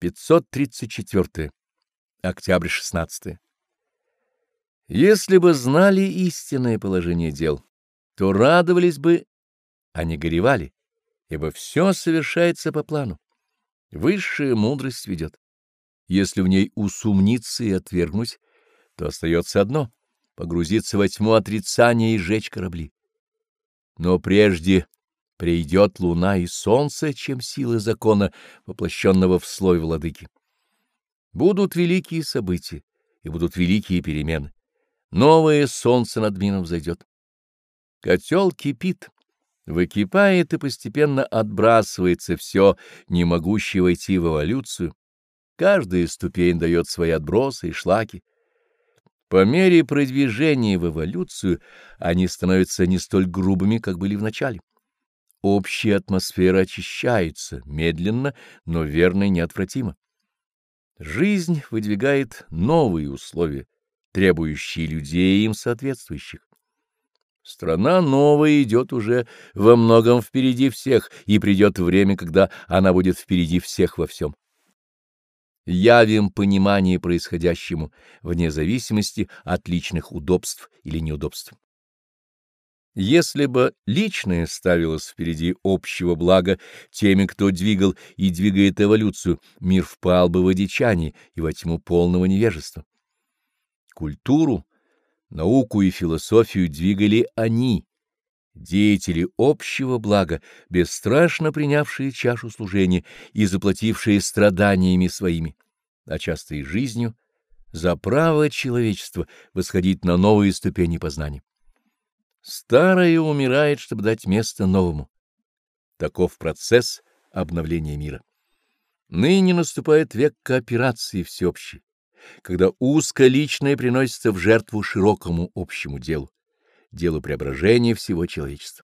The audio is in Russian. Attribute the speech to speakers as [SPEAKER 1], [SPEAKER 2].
[SPEAKER 1] 534. Октябрь 16. Если бы знали истинное положение дел, то радовались бы, а не горевали, ибо все совершается по плану. Высшая мудрость ведет. Если в ней усумниться и отвергнуть, то остается одно — погрузиться во тьму отрицания и сжечь корабли. Но прежде придет луна и солнце, чем силы закона, воплощенного в слой владыки. Будут великие события, и будут великие перемены. Новое солнце над миром взойдет. Котел кипит, выкипает и постепенно отбрасывается все, не могущее войти в эволюцию. Каждая ступень дает свои отбросы и шлаки. По мере продвижения в эволюцию они становятся не столь грубыми, как были в начале. Общая атмосфера очищается, медленно, но верно и неотвратимо. Жизнь выдвигает новые условия, требующие людей им соответствующих. Страна новая идет уже во многом впереди всех, и придет время, когда она будет впереди всех во всем. Явим понимание происходящему вне зависимости от личных удобств или неудобств. Если бы личное ставилось впереди общего блага теми, кто двигал и двигает эволюцию, мир впал бы в одичание и во тьму полного невежества. Культуру, науку и философию двигали они, деятели общего блага, бесстрашно принявшие чашу служения и заплатившие страданиями своими, а часто и жизнью, за право человечества восходить на новые ступени познания. Старое умирает, чтобы дать место новому. Таков процесс обновления мира. Ныне наступает век кооперации всеобщей, когда узколичное приносится в жертву широкому общему делу, делу преображения всего человечества.